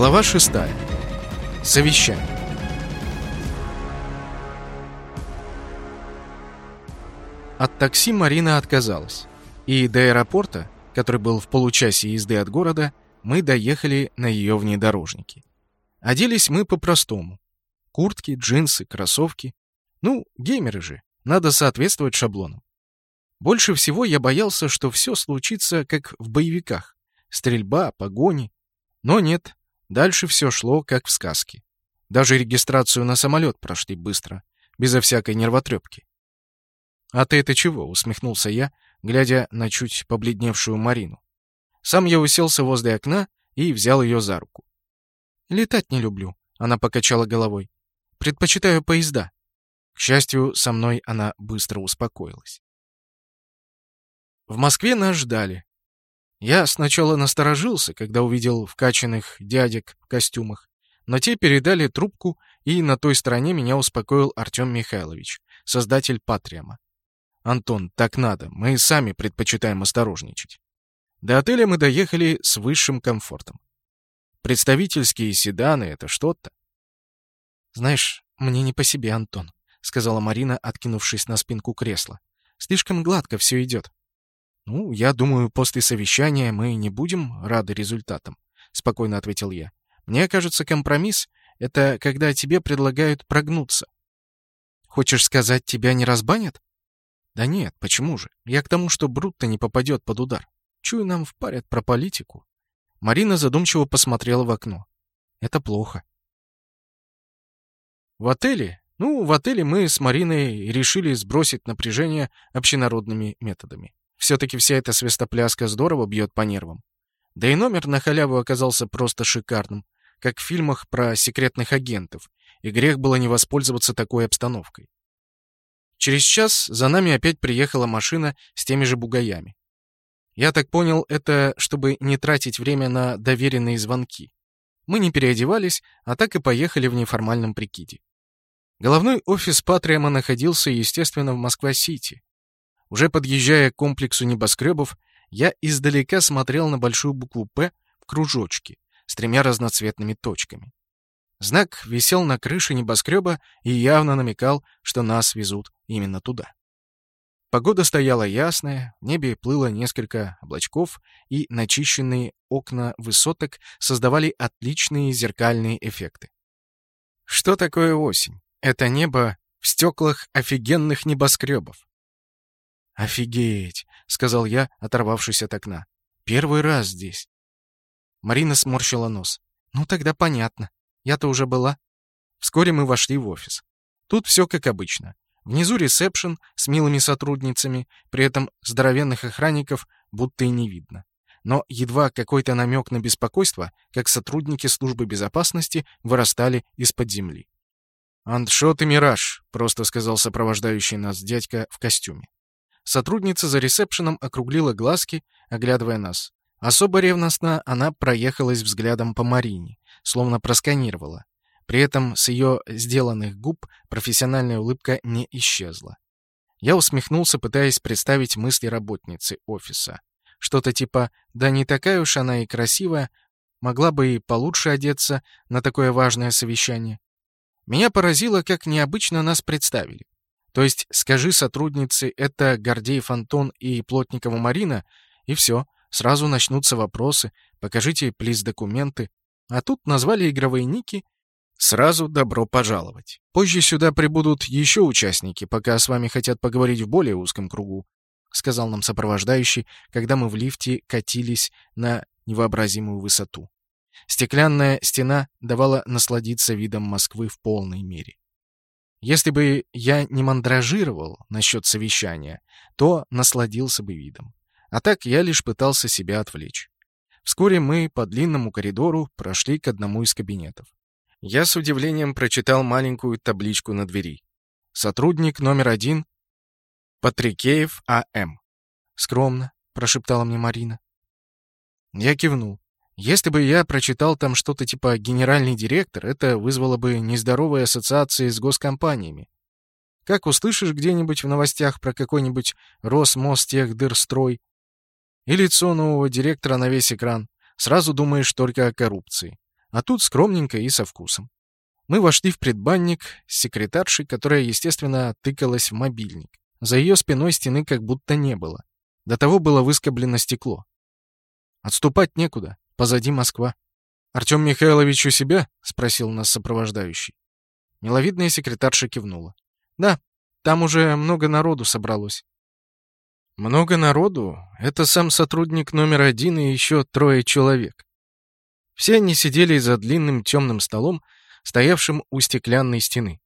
Глава 6. Совещание. От такси Марина отказалась. И до аэропорта, который был в получасе езды от города, мы доехали на ее внедорожнике. Оделись мы по-простому. Куртки, джинсы, кроссовки. Ну, геймеры же, надо соответствовать шаблонам. Больше всего я боялся, что все случится, как в боевиках. Стрельба, погони. Но нет, дальше все шло, как в сказке. Даже регистрацию на самолет прошли быстро, безо всякой нервотрепки. «А ты это чего?» — усмехнулся я, глядя на чуть побледневшую Марину. Сам я уселся возле окна и взял ее за руку. «Летать не люблю», — она покачала головой. «Предпочитаю поезда». К счастью, со мной она быстро успокоилась. В Москве нас ждали. Я сначала насторожился, когда увидел вкачанных дядек в костюмах, но те передали трубку, и на той стороне меня успокоил Артем Михайлович, создатель Патриама. «Антон, так надо, мы сами предпочитаем осторожничать». До отеля мы доехали с высшим комфортом. Представительские седаны — это что-то. «Знаешь, мне не по себе, Антон», — сказала Марина, откинувшись на спинку кресла. «Слишком гладко все идет». «Ну, я думаю, после совещания мы не будем рады результатам», — спокойно ответил я. «Мне кажется, компромисс — это когда тебе предлагают прогнуться». «Хочешь сказать, тебя не разбанят?» «Да нет, почему же? Я к тому, что Брутто не попадет под удар. Чую, нам впарят про политику». Марина задумчиво посмотрела в окно. «Это плохо». В отеле? Ну, в отеле мы с Мариной решили сбросить напряжение общенародными методами. Все-таки вся эта свистопляска здорово бьет по нервам. Да и номер на халяву оказался просто шикарным, как в фильмах про секретных агентов, и грех было не воспользоваться такой обстановкой. Через час за нами опять приехала машина с теми же бугаями. Я так понял, это чтобы не тратить время на доверенные звонки. Мы не переодевались, а так и поехали в неформальном прикиде. Головной офис Патриама находился, естественно, в Москва-Сити, уже подъезжая к комплексу небоскребов, я издалека смотрел на большую букву «П» в кружочке с тремя разноцветными точками. Знак висел на крыше небоскреба и явно намекал, что нас везут именно туда. Погода стояла ясная, в небе плыло несколько облачков, и начищенные окна высоток создавали отличные зеркальные эффекты. Что такое осень? Это небо в стеклах офигенных небоскребов. «Офигеть!» — сказал я, оторвавшись от окна. «Первый раз здесь». Марина сморщила нос. «Ну, тогда понятно. Я-то уже была». Вскоре мы вошли в офис. Тут все как обычно. Внизу ресепшн с милыми сотрудницами, при этом здоровенных охранников будто и не видно. Но едва какой-то намек на беспокойство, как сотрудники службы безопасности вырастали из-под земли. «Андшот и Мираж», — просто сказал сопровождающий нас дядька в костюме. Сотрудница за ресепшеном округлила глазки, оглядывая нас. Особо ревностно она проехалась взглядом по Марине, словно просканировала. При этом с ее сделанных губ профессиональная улыбка не исчезла. Я усмехнулся, пытаясь представить мысли работницы офиса. Что-то типа «да не такая уж она и красивая, могла бы и получше одеться на такое важное совещание». Меня поразило, как необычно нас представили. То есть скажи сотруднице «это Гордеев Антон и Плотникова Марина», и все, сразу начнутся вопросы, покажите плиз документы. А тут назвали игровые ники, сразу добро пожаловать. Позже сюда прибудут еще участники, пока с вами хотят поговорить в более узком кругу, сказал нам сопровождающий, когда мы в лифте катились на невообразимую высоту. Стеклянная стена давала насладиться видом Москвы в полной мере. Если бы я не мандражировал насчет совещания, то насладился бы видом. А так я лишь пытался себя отвлечь. Вскоре мы по длинному коридору прошли к одному из кабинетов. Я с удивлением прочитал маленькую табличку на двери. Сотрудник номер один — Патрикеев А.М. «Скромно», — прошептала мне Марина. Я кивнул. Если бы я прочитал там что-то типа «генеральный директор», это вызвало бы нездоровые ассоциации с госкомпаниями. Как услышишь где-нибудь в новостях про какой-нибудь Росмостехдырстрой и лицо нового директора на весь экран, сразу думаешь только о коррупции. а тут скромненько и со вкусом. Мы вошли в предбанник с секретаршей, которая, естественно, тыкалась в мобильник. За ее спиной стены как будто не было. До того было выскоблено стекло. Отступать некуда, позади Москва. «Артем Михайлович у себя?» — спросил нас сопровождающий. Миловидная секретарша кивнула. «Да, там уже много народу собралось». «Много народу? Это сам сотрудник номер один и еще трое человек». Все они сидели за длинным темным столом, стоявшим у стеклянной стены.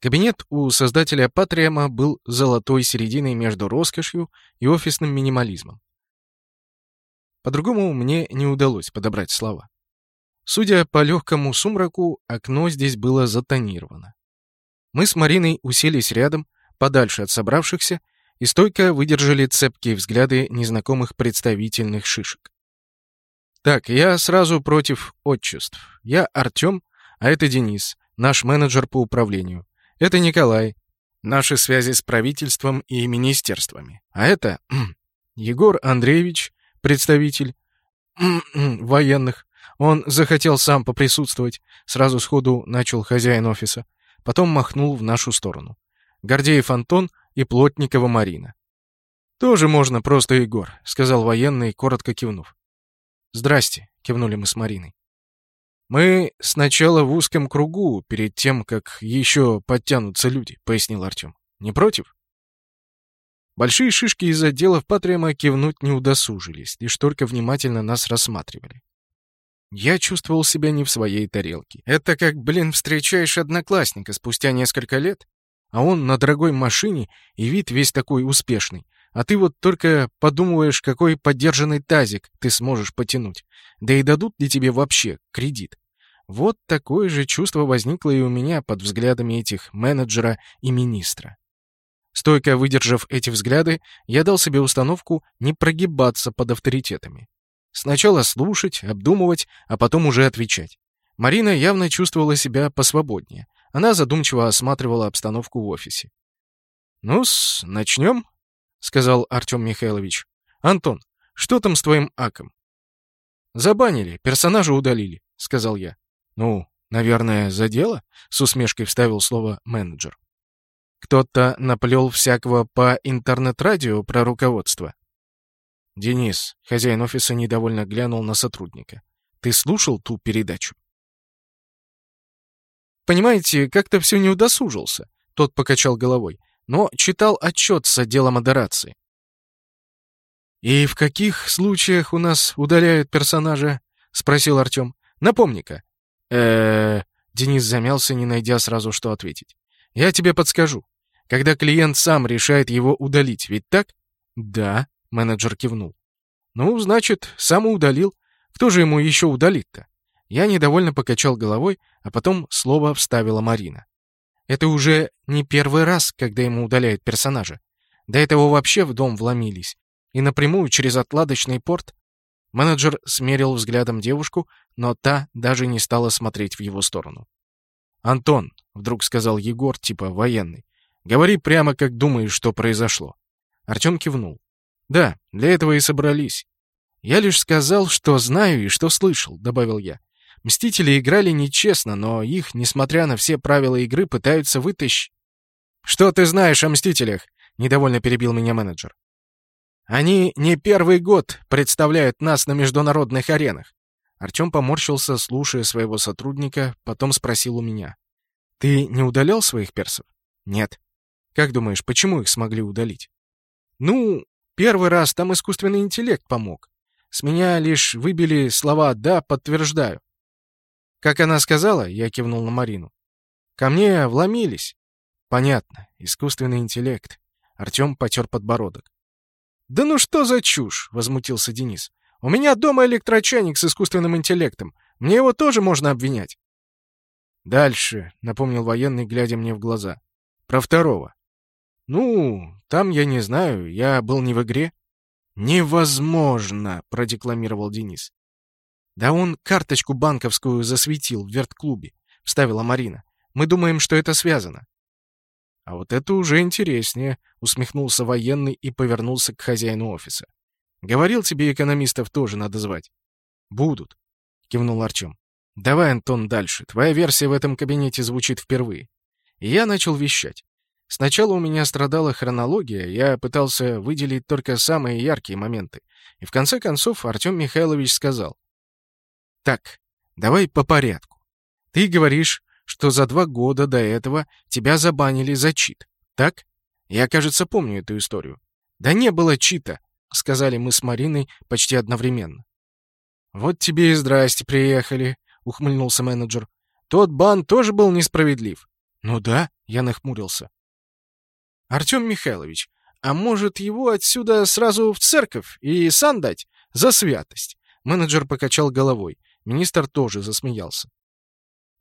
Кабинет у создателя Патриама был золотой серединой между роскошью и офисным минимализмом. По-другому мне не удалось подобрать слова. Судя по легкому сумраку, окно здесь было затонировано. Мы с Мариной уселись рядом, подальше от собравшихся, и стойко выдержали цепкие взгляды незнакомых представительных шишек. Так, я сразу против отчеств. Я Артем, а это Денис, наш менеджер по управлению. Это Николай, наши связи с правительством и министерствами. А это Егор Андреевич, представитель военных. Он захотел сам поприсутствовать. Сразу сходу начал хозяин офиса. Потом махнул в нашу сторону. Гордеев Антон и Плотникова Марина. «Тоже можно просто Егор», — сказал военный, коротко кивнув. «Здрасте», — кивнули мы с Мариной. «Мы сначала в узком кругу, перед тем, как еще подтянутся люди», — пояснил Артем. «Не против?» Большие шишки из отделов Патриама кивнуть не удосужились, лишь только внимательно нас рассматривали. Я чувствовал себя не в своей тарелке. Это как, блин, встречаешь одноклассника спустя несколько лет, а он на дорогой машине и вид весь такой успешный. А ты вот только подумываешь, какой поддержанный тазик ты сможешь потянуть. Да и дадут ли тебе вообще кредит. Вот такое же чувство возникло и у меня под взглядами этих менеджера и министра. Стойко выдержав эти взгляды, я дал себе установку не прогибаться под авторитетами. Сначала слушать, обдумывать, а потом уже отвечать. Марина явно чувствовала себя посвободнее. Она задумчиво осматривала обстановку в офисе. «Ну-с, начнем», — сказал Артем Михайлович. «Антон, что там с твоим аком?» «Забанили, персонажа удалили», — сказал я. «Ну, наверное, за дело?» — с усмешкой вставил слово менеджер. «Кто-то наплел всякого по интернет-радио про руководство?» «Денис», — хозяин офиса недовольно глянул на сотрудника, — «ты слушал ту передачу?» «Понимаете, как-то все не удосужился», — тот покачал головой, но читал отчет с отдела модерации. «И в каких случаях у нас удаляют персонажа?» — спросил Артем. «Напомни-ка». э Денис замялся, не найдя сразу, что ответить. «Я тебе подскажу. Когда клиент сам решает его удалить, ведь так?» «Да», Менеджер кивнул. «Ну, значит, сам удалил. Кто же ему еще удалит-то?» Я недовольно покачал головой, а потом слово вставила Марина. «Это уже не первый раз, когда ему удаляют персонажа. До этого вообще в дом вломились. И напрямую через отладочный порт Менеджер смерил взглядом девушку, но та даже не стала смотреть в его сторону. «Антон», — вдруг сказал Егор, типа военный, — «говори прямо, как думаешь, что произошло». Артем кивнул. «Да, для этого и собрались. Я лишь сказал, что знаю и что слышал», — добавил я. «Мстители играли нечестно, но их, несмотря на все правила игры, пытаются вытащить...» «Что ты знаешь о Мстителях?» — недовольно перебил меня менеджер. «Они не первый год представляют нас на международных аренах». Артем поморщился, слушая своего сотрудника, потом спросил у меня. «Ты не удалял своих персов?» «Нет». «Как думаешь, почему их смогли удалить?» «Ну, Первый раз там искусственный интеллект помог. С меня лишь выбили слова «да, подтверждаю». Как она сказала, я кивнул на Марину. Ко мне вломились. Понятно, искусственный интеллект. Артем потер подбородок. «Да ну что за чушь?» — возмутился Денис. «У меня дома электрочайник с искусственным интеллектом. Мне его тоже можно обвинять». «Дальше», — напомнил военный, глядя мне в глаза. «Про второго». «Ну, там я не знаю, я был не в игре». «Невозможно!» — продекламировал Денис. «Да он карточку банковскую засветил в вертклубе», — вставила Марина. «Мы думаем, что это связано». «А вот это уже интереснее», — усмехнулся военный и повернулся к хозяину офиса. «Говорил тебе, экономистов тоже надо звать». «Будут», — кивнул Артем. «Давай, Антон, дальше. Твоя версия в этом кабинете звучит впервые». И я начал вещать. Сначала у меня страдала хронология, я пытался выделить только самые яркие моменты. И в конце концов Артем Михайлович сказал. «Так, давай по порядку. Ты говоришь, что за два года до этого тебя забанили за чит, так? Я, кажется, помню эту историю. Да не было чита, сказали мы с Мариной почти одновременно. Вот тебе и здрасте приехали, ухмыльнулся менеджер. Тот бан тоже был несправедлив. Ну да, я нахмурился. Артем Михайлович, а может его отсюда сразу в церковь и сан дать? За святость. Менеджер покачал головой. Министр тоже засмеялся.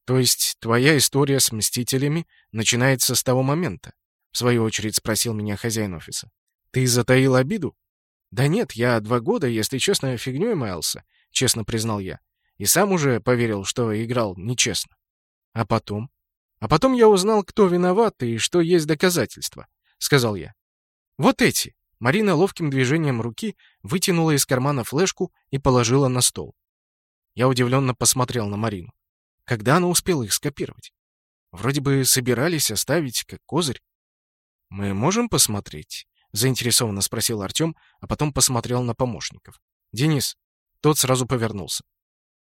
То есть твоя история с Мстителями начинается с того момента? В свою очередь спросил меня хозяин офиса. Ты затаил обиду? Да нет, я два года, если честно, фигнёй маялся, честно признал я. И сам уже поверил, что играл нечестно. А потом? А потом я узнал, кто виноват и что есть доказательства, сказал я. Вот эти. Марина ловким движением руки вытянула из кармана флешку и положила на стол. Я удивленно посмотрел на Марину. Когда она успела их скопировать? Вроде бы собирались оставить как козырь. «Мы можем посмотреть?» — заинтересованно спросил Артем, а потом посмотрел на помощников. «Денис». Тот сразу повернулся.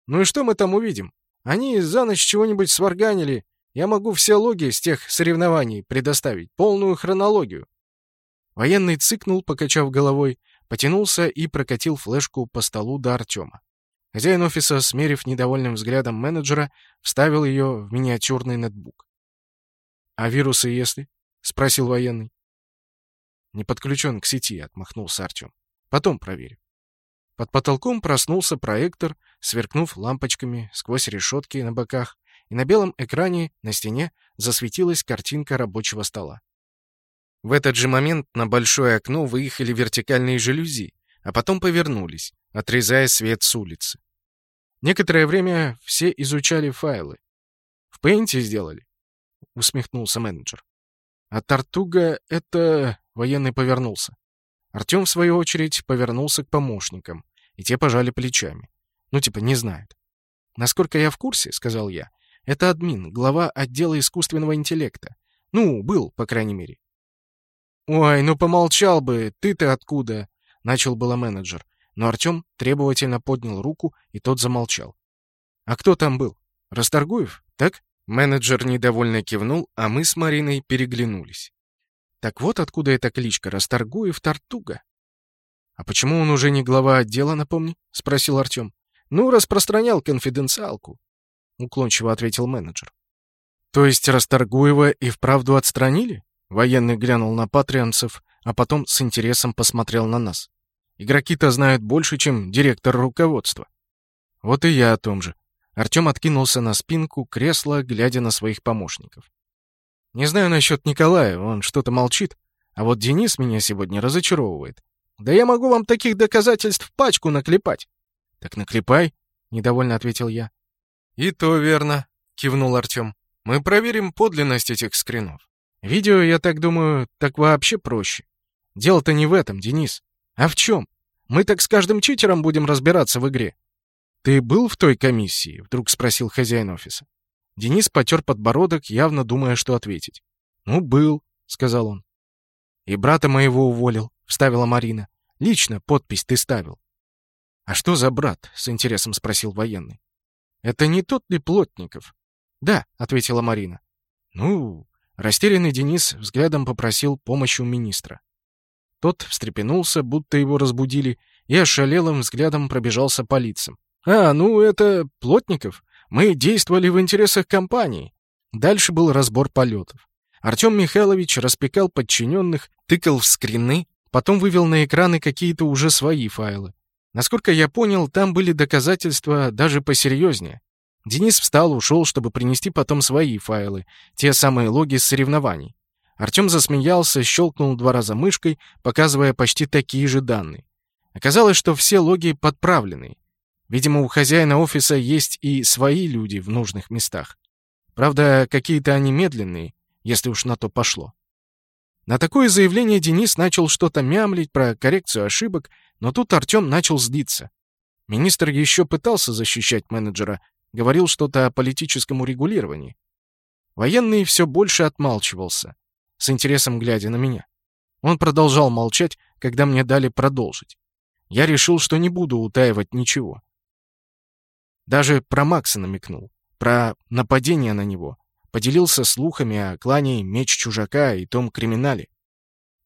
«Ну и что мы там увидим? Они за ночь чего-нибудь сварганили. Я могу все логи с тех соревнований предоставить, полную хронологию». Военный цыкнул, покачав головой, потянулся и прокатил флешку по столу до Артема. Хозяин офиса, смерив недовольным взглядом менеджера, вставил ее в миниатюрный ноутбук. «А вирусы если?» — спросил военный. «Не подключен к сети», — отмахнулся Артем. «Потом проверю». Под потолком проснулся проектор, сверкнув лампочками сквозь решетки на боках, и на белом экране на стене засветилась картинка рабочего стола. В этот же момент на большое окно выехали вертикальные жалюзи, а потом повернулись, отрезая свет с улицы. Некоторое время все изучали файлы. «В Пейнте сделали?» — усмехнулся менеджер. «А Тартуга — это...» — военный повернулся. Артем, в свою очередь, повернулся к помощникам, и те пожали плечами. Ну, типа, не знают. «Насколько я в курсе, — сказал я, — это админ, глава отдела искусственного интеллекта. Ну, был, по крайней мере». «Ой, ну помолчал бы, ты-то откуда?» — начал было менеджер, но Артем требовательно поднял руку, и тот замолчал. «А кто там был? Расторгуев, так?» Менеджер недовольно кивнул, а мы с Мариной переглянулись. Так вот откуда эта кличка Расторгуев Тартуга. «А почему он уже не глава отдела, напомни?» — спросил Артем. «Ну, распространял конфиденциалку», — уклончиво ответил менеджер. «То есть Расторгуева и вправду отстранили?» Военный глянул на патрианцев, а потом с интересом посмотрел на нас. Игроки-то знают больше, чем директор руководства. Вот и я о том же. Артем откинулся на спинку кресла, глядя на своих помощников. Не знаю насчет Николая, он что-то молчит. А вот Денис меня сегодня разочаровывает. Да я могу вам таких доказательств пачку наклепать. Так наклепай, недовольно ответил я. И то верно, кивнул Артем. Мы проверим подлинность этих скринов. Видео, я так думаю, так вообще проще. Дело-то не в этом, Денис. А в чем? Мы так с каждым читером будем разбираться в игре. Ты был в той комиссии? Вдруг спросил хозяин офиса. Денис потер подбородок, явно думая, что ответить. Ну, был, сказал он. И брата моего уволил, вставила Марина. Лично подпись ты ставил. А что за брат? с интересом спросил военный. Это не тот ли Плотников? Да, ответила Марина. Ну, растерянный Денис взглядом попросил помощи у министра. Тот встрепенулся, будто его разбудили, и ошалелым взглядом пробежался по лицам. «А, ну это Плотников. Мы действовали в интересах компании». Дальше был разбор полетов. Артем Михайлович распекал подчиненных, тыкал в скрины, потом вывел на экраны какие-то уже свои файлы. Насколько я понял, там были доказательства даже посерьезнее. Денис встал, ушел, чтобы принести потом свои файлы, те самые логи с соревнований. Артем засмеялся, щелкнул два раза мышкой, показывая почти такие же данные. Оказалось, что все логи подправлены. Видимо, у хозяина офиса есть и свои люди в нужных местах. Правда, какие-то они медленные, если уж на то пошло. На такое заявление Денис начал что-то мямлить про коррекцию ошибок, но тут Артем начал злиться. Министр еще пытался защищать менеджера, говорил что-то о политическом урегулировании. Военный все больше отмалчивался, с интересом глядя на меня. Он продолжал молчать, когда мне дали продолжить. Я решил, что не буду утаивать ничего. Даже про Макса намекнул, про нападение на него. Поделился слухами о клане Меч Чужака и том криминале.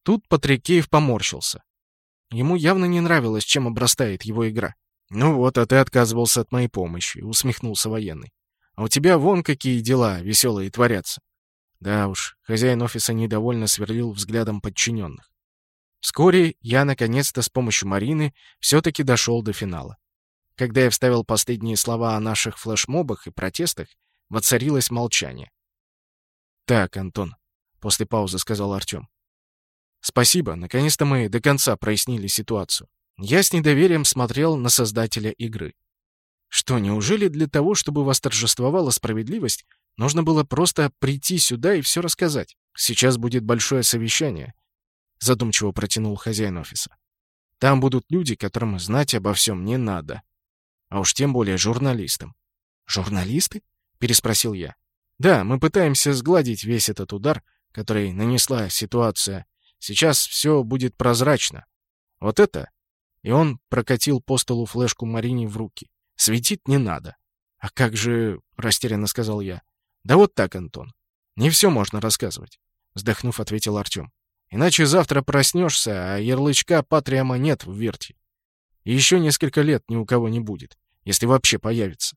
Тут Патрикеев поморщился. Ему явно не нравилось, чем обрастает его игра. «Ну вот, а ты отказывался от моей помощи», — усмехнулся военный. «А у тебя вон какие дела веселые творятся». Да уж, хозяин офиса недовольно сверлил взглядом подчиненных. Вскоре я, наконец-то, с помощью Марины все-таки дошел до финала. Когда я вставил последние слова о наших флешмобах и протестах, воцарилось молчание. «Так, Антон», — после паузы сказал Артем. «Спасибо, наконец-то мы до конца прояснили ситуацию. Я с недоверием смотрел на создателя игры. Что, неужели для того, чтобы восторжествовала справедливость, нужно было просто прийти сюда и все рассказать? Сейчас будет большое совещание, задумчиво протянул хозяин офиса. Там будут люди, которым знать обо всем не надо. А уж тем более журналистам. Журналисты? переспросил я. Да, мы пытаемся сгладить весь этот удар, который нанесла ситуация. Сейчас все будет прозрачно. Вот это и он прокатил по столу флешку Марине в руки. «Светить не надо». «А как же...» — растерянно сказал я. «Да вот так, Антон. Не все можно рассказывать», — вздохнув, ответил Артем. «Иначе завтра проснешься, а ярлычка Патриама нет в Верте. И еще несколько лет ни у кого не будет, если вообще появится.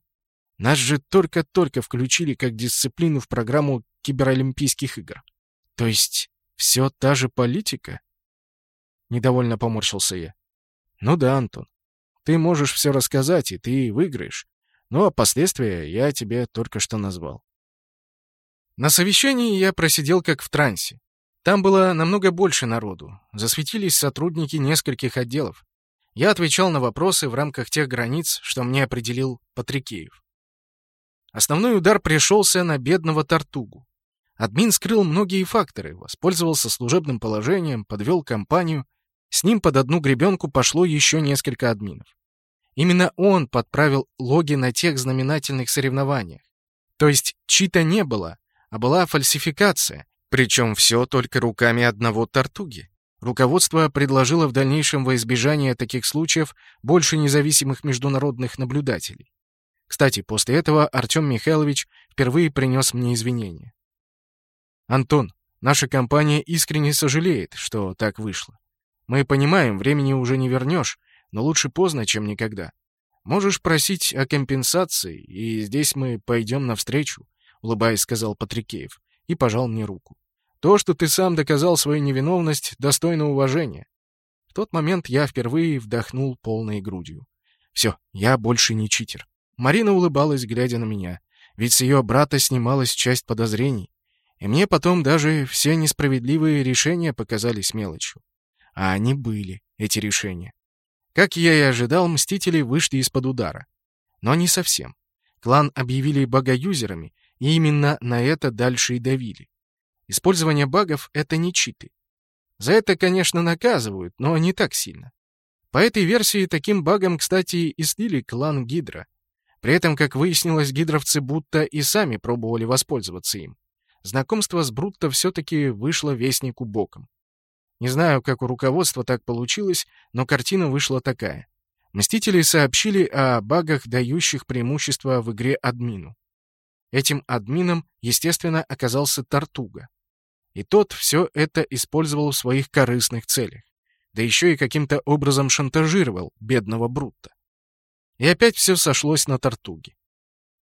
Нас же только-только включили как дисциплину в программу киберолимпийских игр. То есть все та же политика?» Недовольно поморщился я. Ну да, Антон. Ты можешь все рассказать, и ты выиграешь. Ну а последствия я тебе только что назвал. На совещании я просидел как в трансе. Там было намного больше народу. Засветились сотрудники нескольких отделов. Я отвечал на вопросы в рамках тех границ, что мне определил Патрикеев. Основной удар пришелся на бедного Тартугу. Админ скрыл многие факторы, воспользовался служебным положением, подвел компанию — с ним под одну гребенку пошло еще несколько админов. Именно он подправил логи на тех знаменательных соревнованиях. То есть чита не было, а была фальсификация, причем все только руками одного Тартуги. Руководство предложило в дальнейшем во избежание таких случаев больше независимых международных наблюдателей. Кстати, после этого Артем Михайлович впервые принес мне извинения. «Антон, наша компания искренне сожалеет, что так вышло. Мы понимаем, времени уже не вернешь, но лучше поздно, чем никогда. Можешь просить о компенсации, и здесь мы пойдем навстречу», — улыбаясь, сказал Патрикеев и пожал мне руку. «То, что ты сам доказал свою невиновность, достойно уважения». В тот момент я впервые вдохнул полной грудью. «Все, я больше не читер». Марина улыбалась, глядя на меня, ведь с ее брата снималась часть подозрений. И мне потом даже все несправедливые решения показались мелочью. А они были, эти решения. Как я и ожидал, Мстители вышли из-под удара. Но не совсем. Клан объявили багаюзерами, и именно на это дальше и давили. Использование багов — это не читы. За это, конечно, наказывают, но не так сильно. По этой версии таким багом, кстати, и слили клан Гидра. При этом, как выяснилось, гидровцы будто и сами пробовали воспользоваться им. Знакомство с Брутто все-таки вышло вестнику боком. Не знаю, как у руководства так получилось, но картина вышла такая. Мстители сообщили о багах, дающих преимущество в игре админу. Этим админом, естественно, оказался Тартуга. И тот все это использовал в своих корыстных целях. Да еще и каким-то образом шантажировал бедного Брутта. И опять все сошлось на Тартуге.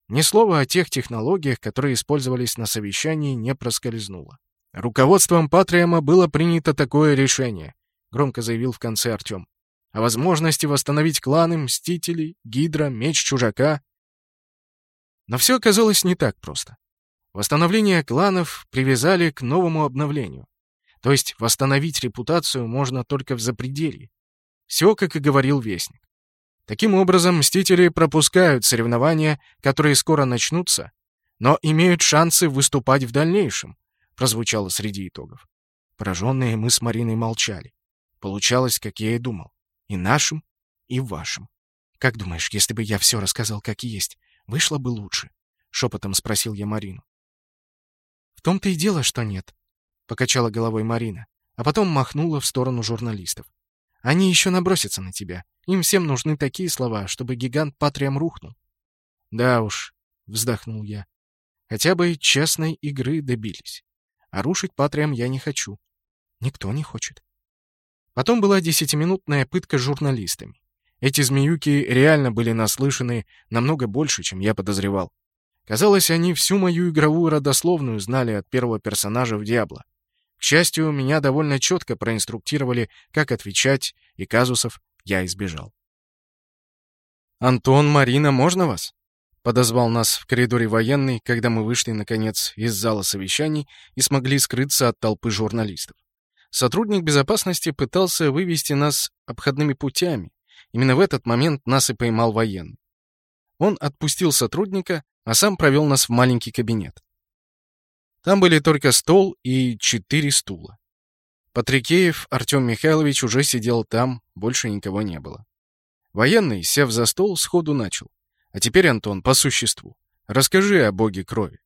Ни слова о тех технологиях, которые использовались на совещании, не проскользнуло. «Руководством Патриама было принято такое решение», — громко заявил в конце Артем. «О возможности восстановить кланы Мстителей, Гидра, Меч Чужака». Но все оказалось не так просто. Восстановление кланов привязали к новому обновлению. То есть восстановить репутацию можно только в запределье. Все, как и говорил Вестник. Таким образом, Мстители пропускают соревнования, которые скоро начнутся, но имеют шансы выступать в дальнейшем, прозвучало среди итогов. Пораженные мы с Мариной молчали. Получалось, как я и думал. И нашим, и вашим. Как думаешь, если бы я все рассказал как есть, Вышло бы лучше, — шепотом спросил я Марину. В том-то и дело, что нет, — покачала головой Марина, а потом махнула в сторону журналистов. Они еще набросятся на тебя. Им всем нужны такие слова, чтобы гигант Патриам рухнул. Да уж, вздохнул я. Хотя бы честной игры добились. А рушить Патриам я не хочу. Никто не хочет. Потом была десятиминутная пытка журналистами. Эти змеюки реально были наслышаны намного больше, чем я подозревал. Казалось, они всю мою игровую родословную знали от первого персонажа в Диабло. К счастью, меня довольно четко проинструктировали, как отвечать, и казусов я избежал. «Антон, Марина, можно вас?» Подозвал нас в коридоре военный, когда мы вышли, наконец, из зала совещаний и смогли скрыться от толпы журналистов. Сотрудник безопасности пытался вывести нас обходными путями. Именно в этот момент нас и поймал военный. Он отпустил сотрудника, а сам провел нас в маленький кабинет. Там были только стол и четыре стула. Патрикеев Артем Михайлович уже сидел там, больше никого не было. Военный, сев за стол, сходу начал. А теперь, Антон, по существу. Расскажи о боге крови.